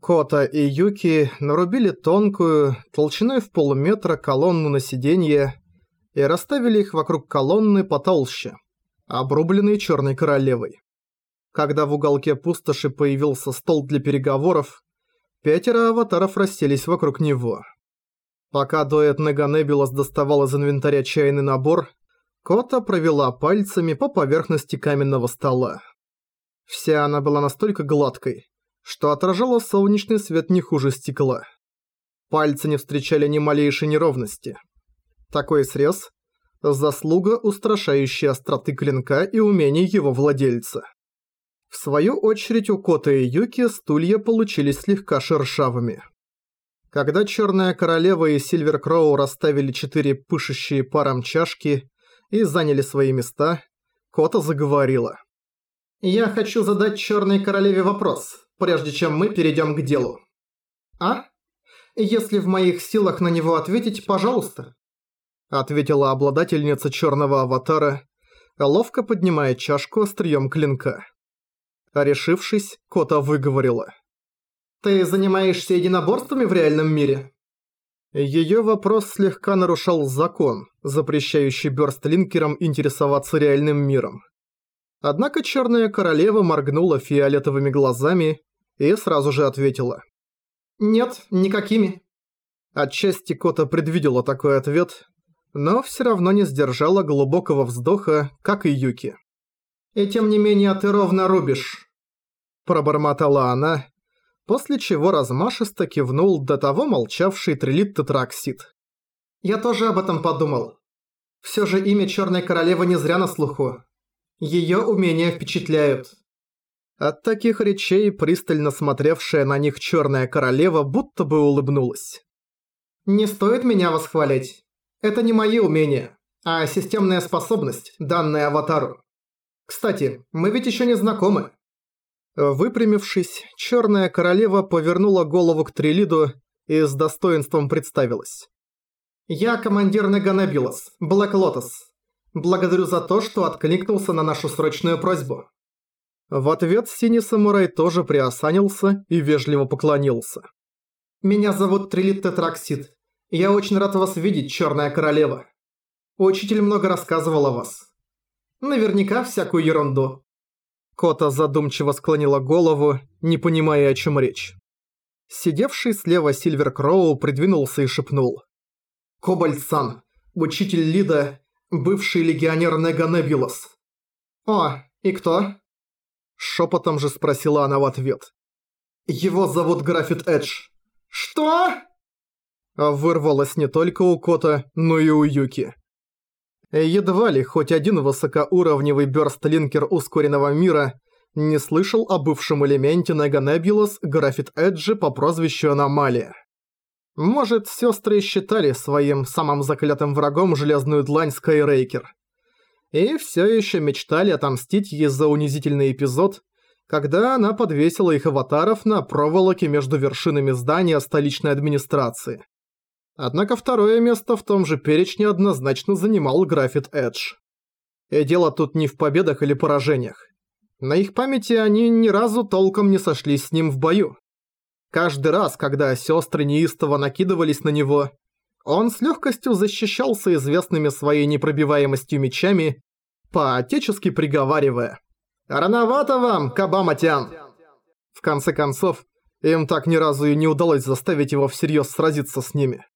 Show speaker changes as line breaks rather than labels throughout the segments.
Кота и Юки нарубили тонкую, толщиной в полметра колонну на сиденье и расставили их вокруг колонны потолще, обрубленной Черной Королевой. Когда в уголке пустоши появился стол для переговоров, пятеро аватаров расселись вокруг него. Пока дуэт Неганебулас доставал из инвентаря чайный набор, Кота провела пальцами по поверхности каменного стола. Вся она была настолько гладкой, что отражала солнечный свет не хуже стекла. Пальцы не встречали ни малейшей неровности. Такой срез – заслуга устрашающей остроты клинка и умений его владельца. В свою очередь у Кота и Юки стулья получились слегка шершавыми. Когда Черная Королева и Сильвер Кроу расставили четыре пышущие паром чашки и заняли свои места, Кота заговорила. «Я хочу задать Черной Королеве вопрос прежде чем мы перейдем к делу. А? Если в моих силах на него ответить, пожалуйста. Ответила обладательница черного аватара, ловко поднимая чашку острием клинка. Решившись, Кота выговорила. «Ты занимаешься единоборствами в реальном мире?» Её вопрос слегка нарушал закон, запрещающий бёрстлинкерам интересоваться реальным миром. Однако Черная Королева моргнула фиолетовыми глазами и сразу же ответила. «Нет, никакими». Отчасти Кота предвидела такой ответ, но все равно не сдержала глубокого вздоха, как и Юки. «И тем не менее ты ровно рубишь», – пробормотала она, после чего размашисто кивнул до того молчавший трилит тетраксид. «Я тоже об этом подумал. Все же имя Черной Королевы не зря на слуху. Ее умения впечатляют. От таких речей пристально смотревшая на них Черная Королева будто бы улыбнулась. «Не стоит меня восхвалять. Это не мои умения, а системная способность, данная Аватару. Кстати, мы ведь еще не знакомы». Выпрямившись, Черная Королева повернула голову к Трилиду и с достоинством представилась. «Я командир Неганебилос, Блэк Лотос. Благодарю за то, что откликнулся на нашу срочную просьбу». В ответ синий самурай тоже приосанился и вежливо поклонился. «Меня зовут Трилит Тетраксид. Я очень рад вас видеть, Черная Королева. Учитель много рассказывал о вас. Наверняка всякую ерунду». Кота задумчиво склонила голову, не понимая, о чем речь. Сидевший слева Сильвер Кроу придвинулся и шепнул. «Кобальт-сан, учитель Лида, бывший легионер Нега Небулас». «О, и кто?» Шепотом же спросила она в ответ. «Его зовут Графит Эдж». «Что?» Вырвалось не только у Кота, но и у Юки. Едва ли хоть один высокоуровневый бёрстлинкер ускоренного мира не слышал о бывшем элементе Неганебулос Графит Эджи по прозвищу Аномалия. Может, сестры считали своим самым заклятым врагом железную длань Скайрейкер и все еще мечтали отомстить ей за унизительный эпизод, когда она подвесила их аватаров на проволоке между вершинами здания столичной администрации. Однако второе место в том же перечне однозначно занимал Графит Эдж. И дело тут не в победах или поражениях. На их памяти они ни разу толком не сошлись с ним в бою. Каждый раз, когда сестры неистово накидывались на него, он с легкостью защищался известными своей непробиваемостью мечами, по-отечески приговаривая «Рановато вам, Кабаматян!» В конце концов, им так ни разу и не удалось заставить его всерьез сразиться с ними.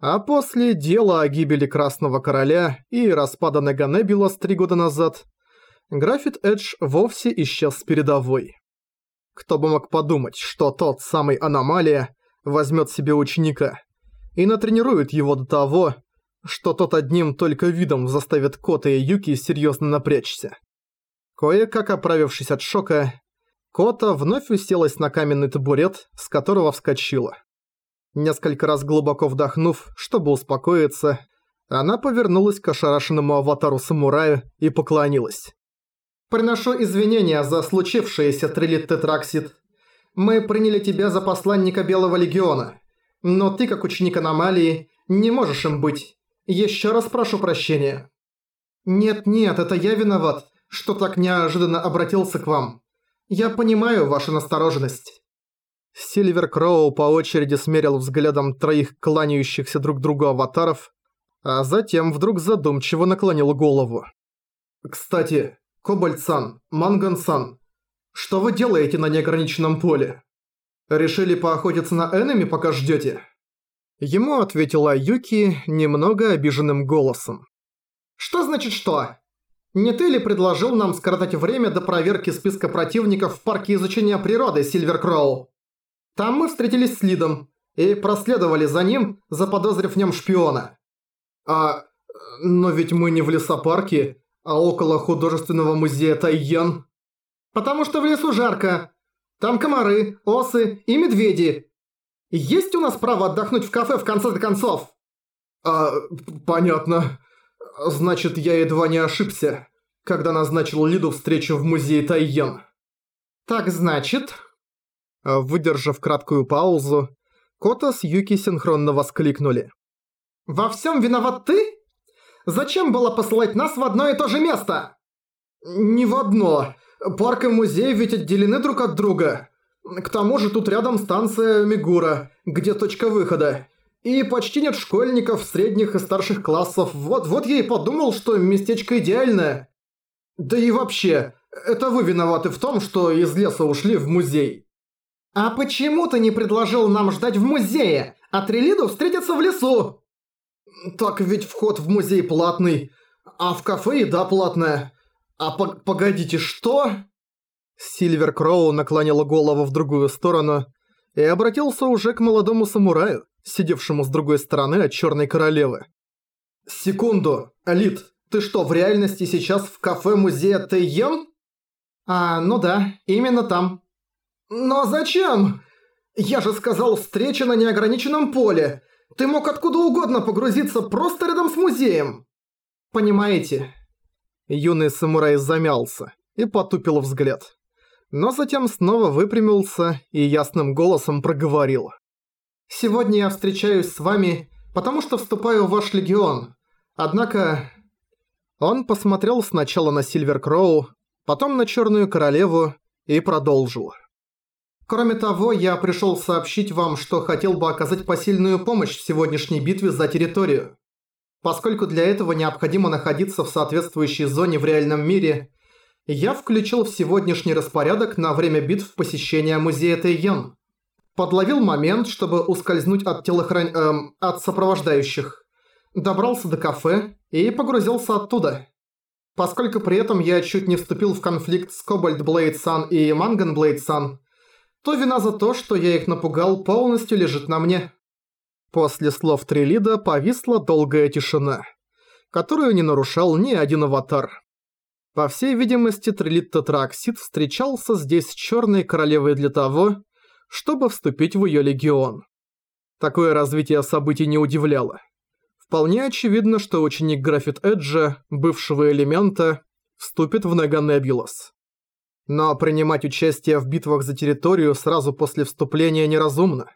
А после дела о гибели Красного Короля и распада Неганебулас три года назад, Графит Эдж вовсе исчез с передовой. Кто бы мог подумать, что тот самый Аномалия возьмет себе ученика и натренирует его до того, что тот одним только видом заставит Кота и Юки серьезно напрячься. Кое-как оправившись от шока, Кота вновь уселась на каменный табурет, с которого вскочила. Несколько раз глубоко вдохнув, чтобы успокоиться, она повернулась к ошарашенному аватару-самураю и поклонилась. «Приношу извинения за случившееся, Трилит Тетраксид. Мы приняли тебя за посланника Белого Легиона. Но ты, как ученик аномалии, не можешь им быть. Еще раз прошу прощения. Нет-нет, это я виноват, что так неожиданно обратился к вам. Я понимаю вашу настороженность. Сильвер Кроу по очереди смерил взглядом троих кланяющихся друг другу аватаров, а затем вдруг задумчиво наклонил голову. «Кстати, Кобальт-сан, Манган-сан, что вы делаете на неограниченном поле? Решили поохотиться на энеми, пока ждёте?» Ему ответила Юки немного обиженным голосом. «Что значит что? Не ты ли предложил нам скоротать время до проверки списка противников в парке изучения природы Сильвер Кроу? Там мы встретились с Лидом и проследовали за ним, заподозрив в нем шпиона. А... но ведь мы не в лесопарке, а около художественного музея Тайен. Потому что в лесу жарко. Там комары, осы и медведи. Есть у нас право отдохнуть в кафе в конце концов? А, понятно. Значит, я едва не ошибся, когда назначил Лиду встречу в музее Тайен. Так значит... Выдержав краткую паузу, Кота с Юки синхронно воскликнули. «Во всем виноват ты? Зачем было посылать нас в одно и то же место?» «Не в одно. Парк и музей ведь отделены друг от друга. К тому же тут рядом станция Мигура, где точка выхода. И почти нет школьников средних и старших классов. Вот, вот я и подумал, что местечко идеальное. Да и вообще, это вы виноваты в том, что из леса ушли в музей. А почему ты не предложил нам ждать в музее, а Трилиду встретиться в лесу? Так ведь вход в музей платный, а в кафе еда платная. А по погодите, что? Сильвер Кроу наклонила голову в другую сторону и обратился уже к молодому самураю сидевшему с другой стороны от Черной Королевы. «Секунду, Алит, ты что, в реальности сейчас в кафе музея Тэйен?» «А, ну да, именно там». «Но зачем? Я же сказал, встреча на неограниченном поле. Ты мог откуда угодно погрузиться просто рядом с музеем». «Понимаете?» Юный самурай замялся и потупил взгляд. Но затем снова выпрямился и ясным голосом проговорил. Сегодня я встречаюсь с вами, потому что вступаю в ваш легион. Однако...» Он посмотрел сначала на Сильвер Кроу, потом на Черную Королеву и продолжил. «Кроме того, я пришел сообщить вам, что хотел бы оказать посильную помощь в сегодняшней битве за территорию. Поскольку для этого необходимо находиться в соответствующей зоне в реальном мире, я включил в сегодняшний распорядок на время битв посещения музея Тэйен подловил момент, чтобы ускользнуть от телохран... Эм, от сопровождающих. Добрался до кафе и погрузился оттуда. Поскольку при этом я чуть не вступил в конфликт с Кобальт Блейд Сан и Манган Блейд Сан, то вина за то, что я их напугал, полностью лежит на мне. После слов Трилида повисла долгая тишина, которую не нарушал ни один аватар. По всей видимости, Трилит Тетраксид встречался здесь с Черной Королевой для того, чтобы вступить в ее легион. Такое развитие событий не удивляло. Вполне очевидно, что ученик Графит Эджа, бывшего элемента, вступит в Неганебулос. Но принимать участие в битвах за территорию сразу после вступления неразумно.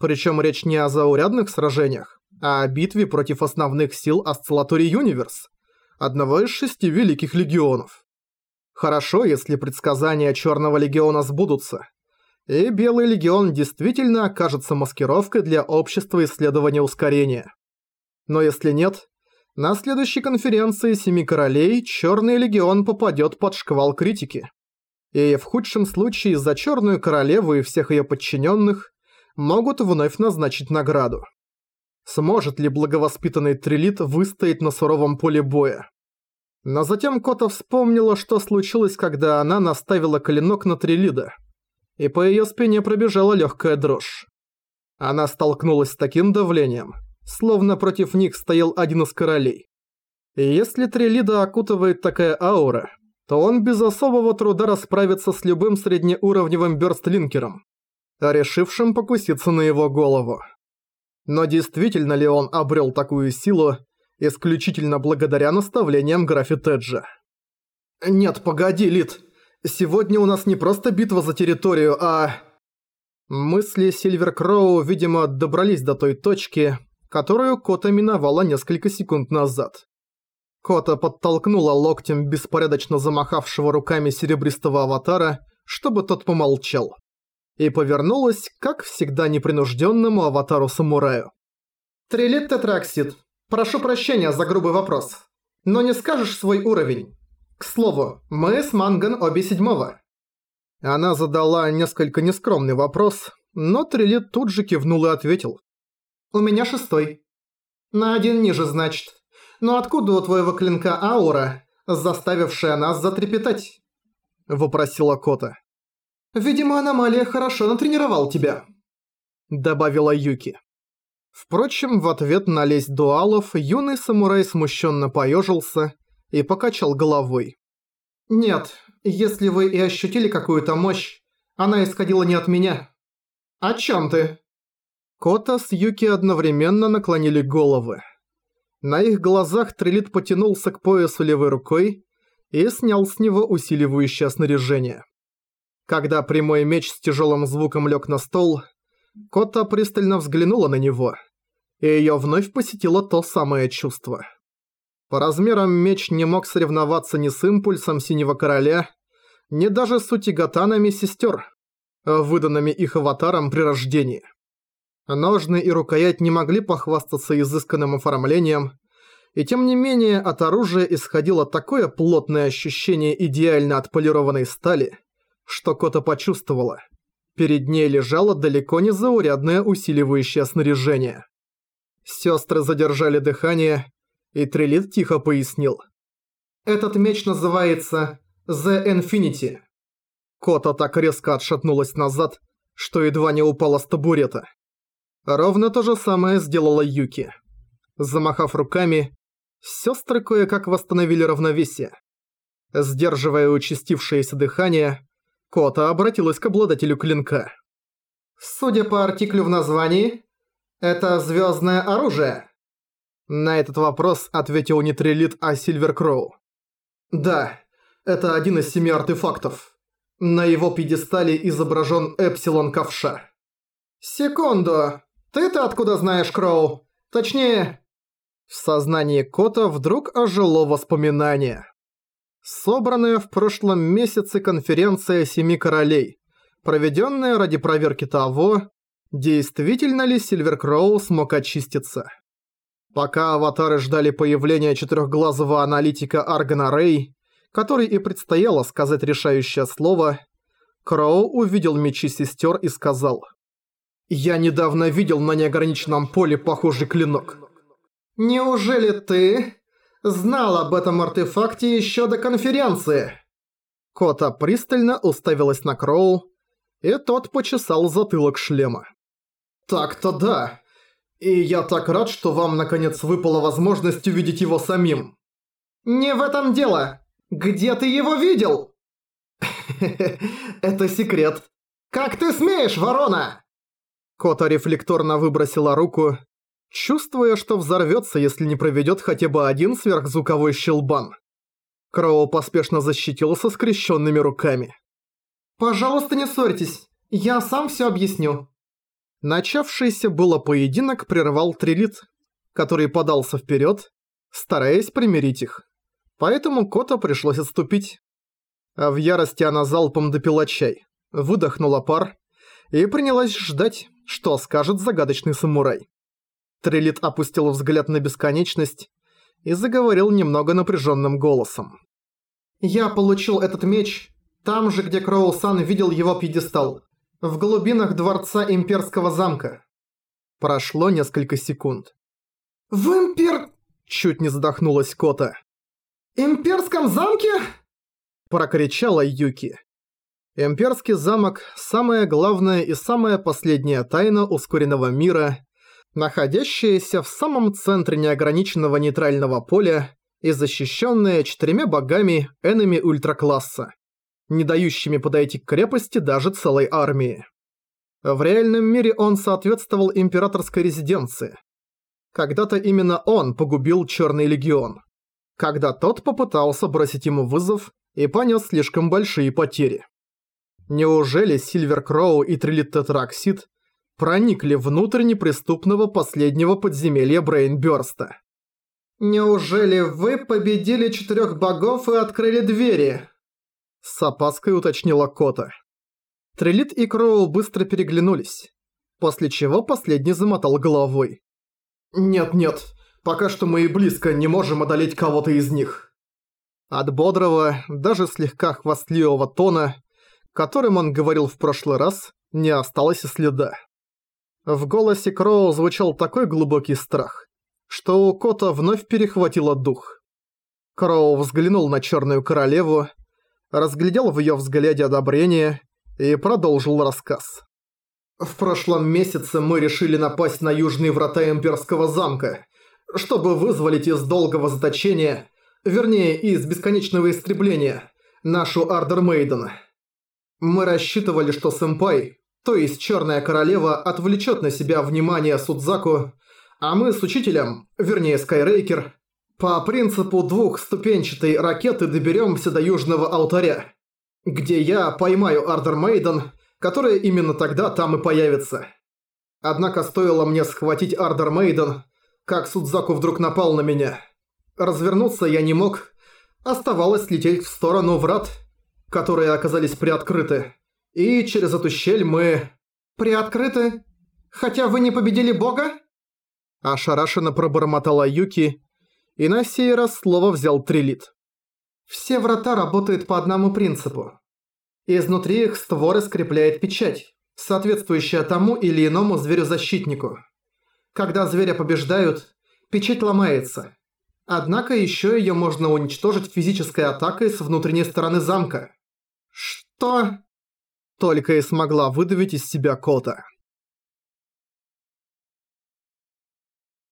Причем речь не о заурядных сражениях, а о битве против основных сил Осциллаторий Юниверс, одного из шести великих легионов. Хорошо, если предсказания Черного Легиона сбудутся, и Белый Легион действительно окажется маскировкой для общества исследования ускорения. Но если нет, на следующей конференции Семи Королей Черный Легион попадет под шквал критики. И в худшем случае за Черную Королеву и всех ее подчиненных могут вновь назначить награду. Сможет ли благовоспитанный Трилит выстоять на суровом поле боя? Но затем Кота вспомнила, что случилось, когда она наставила клинок на Трилида – и по её спине пробежала лёгкая дрожь. Она столкнулась с таким давлением, словно против них стоял один из королей. И если Трилида окутывает такая аура, то он без особого труда расправится с любым среднеуровневым бёрстлинкером, решившим покуситься на его голову. Но действительно ли он обрел такую силу исключительно благодаря наставлениям Граффитеджа? «Нет, погоди, Лид, Сегодня у нас не просто битва за территорию, а... Мысли Сильвер Кроу, видимо, добрались до той точки, которую Кота миновала несколько секунд назад. Кота подтолкнула локтем беспорядочно замахавшего руками серебристого аватара, чтобы тот помолчал. и повернулась, как всегда непринужденному аватару-самураю. «Трилит Тетраксид, прошу прощения за грубый вопрос, но не скажешь свой уровень? К слову, мы с Манган обе седьмого». Она задала несколько нескромный вопрос, но Трилит тут же кивнул и ответил. «У меня шестой». «На один ниже, значит. Но откуда у твоего клинка аура, заставившая нас затрепетать?» Вопросила Кота. «Видимо, аномалия хорошо натренировал тебя», добавила Юки. Впрочем, в ответ на лесть дуалов юный самурай смущенно поежился и покачал головой. «Нет, если вы и ощутили какую-то мощь, она исходила не от меня». «О чем ты?» Кота с Юки одновременно наклонили головы. На их глазах Трилит потянулся к поясу левой рукой и снял с него усиливающее снаряжение. Когда прямой меч с тяжелым звуком лег на стол, Кота пристально взглянула на него, и её вновь посетило то самое чувство. По размерам меч не мог соревноваться ни с импульсом Синего Короля, ни даже с утигатанами сестер, выданными их аватаром при рождении. Ножны и рукоять не могли похвастаться изысканным оформлением, и тем не менее от оружия исходило такое плотное ощущение идеально отполированной стали, что Кота почувствовала. Перед ней лежало далеко не заурядное усиливающее снаряжение. Сестры задержали дыхание, и Трилит тихо пояснил. «Этот меч называется The Infinity». Кота так резко отшатнулась назад, что едва не упала с табурета. Ровно то же самое сделала Юки. Замахав руками, сестры кое-как восстановили равновесие. Сдерживая участившееся дыхание, Кота обратилась к обладателю клинка. «Судя по артиклю в названии, это звездное оружие?» На этот вопрос ответил не Трилит, а Сильвер Кроу. «Да, это один из семи артефактов. На его пьедестале изображен Эпсилон Ковша». «Секунду! Ты-то откуда знаешь, Кроу? Точнее...» В сознании Кота вдруг ожило воспоминание. Собранная в прошлом месяце конференция Семи Королей, проведенная ради проверки того, действительно ли Сильверкроу смог очиститься. Пока аватары ждали появления четырехглазого аналитика Аргана Рэй, который и предстояло сказать решающее слово, Кроу увидел мечи сестер и сказал «Я недавно видел на неограниченном поле похожий клинок». «Неужели ты знал об этом артефакте еще до конференции?» Кота пристально уставилась на Кроу, и тот почесал затылок шлема. «Так-то да. И я так рад, что вам наконец выпала возможность увидеть его самим». «Не в этом дело. Где ты его видел?» «Это секрет. Как ты смеешь, ворона?» Кота рефлекторно выбросила руку, чувствуя, что взорвется, если не проведет хотя бы один сверхзвуковой щелбан. Кроу поспешно защитился скрещенными руками. «Пожалуйста, не ссорьтесь, я сам все объясню». Начавшийся было поединок прервал Трилит, который подался вперед, стараясь примирить их. Поэтому Кота пришлось отступить. А в ярости она залпом допила чай, выдохнула пар и принялась ждать, что скажет загадочный самурай. Трилит опустил взгляд на бесконечность и заговорил немного напряженным голосом. «Я получил этот меч там же, где Кроу-сан видел его пьедестал, в глубинах дворца имперского замка». Прошло несколько секунд. «В импер...» – чуть не задохнулась Кота. «Имперском замке?» – прокричала Юки. Имперский замок – самая главная и самая последняя тайна ускоренного мира – находящаяся в самом центре неограниченного нейтрального поля и защищенная четырьмя богами энеми ультракласса, не дающими подойти к крепости даже целой армии. В реальном мире он соответствовал императорской резиденции. Когда-то именно он погубил Черный Легион, когда тот попытался бросить ему вызов и понес слишком большие потери. Неужели Сильвер Кроу и Трилит Тетраксид проникли внутрь неприступного последнего подземелья Брейнбёрста. «Неужели вы победили четырёх богов и открыли двери?» С опаской уточнила Кота. Трелит и Кроу быстро переглянулись, после чего последний замотал головой. «Нет-нет, пока что мы и близко не можем одолеть кого-то из них». От бодрого, даже слегка хвастливого тона, которым он говорил в прошлый раз, не осталось и следа. В голосе Кроу звучал такой глубокий страх, что у Кота вновь перехватило дух. Кроу взглянул на Черную Королеву, разглядел в ее взгляде одобрение и продолжил рассказ. В прошлом месяце мы решили напасть на южные врата Имперского замка, чтобы вызволить из долгого заточения, вернее, из бесконечного истребления, нашу Ардер Мейден. Мы рассчитывали, что сэмпай, то есть Черная Королева, отвлечет на себя внимание Судзаку, а мы с учителем, вернее Скайрейкер, по принципу двухступенчатой ракеты доберемся до Южного Алтаря, где я поймаю Ардер Мейден которая именно тогда там и появится. Однако стоило мне схватить Ардер Мейден, как Судзаку вдруг напал на меня. Развернуться я не мог, оставалось лететь в сторону врат, которые оказались приоткрыты. И через эту щель мы... «Приоткрыты? Хотя вы не победили бога?» Ошарашенно пробормотала Юки, и на сей раз слово взял Трилит. «Все врата работают по одному принципу. Изнутри их створы скрепляет печать, соответствующая тому или иному зверю-защитнику. Когда зверя побеждают, печать ломается. Однако еще ее можно уничтожить физической атакой с внутренней стороны замка. Что? Только и смогла выдавить из себя Кота.